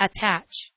attach.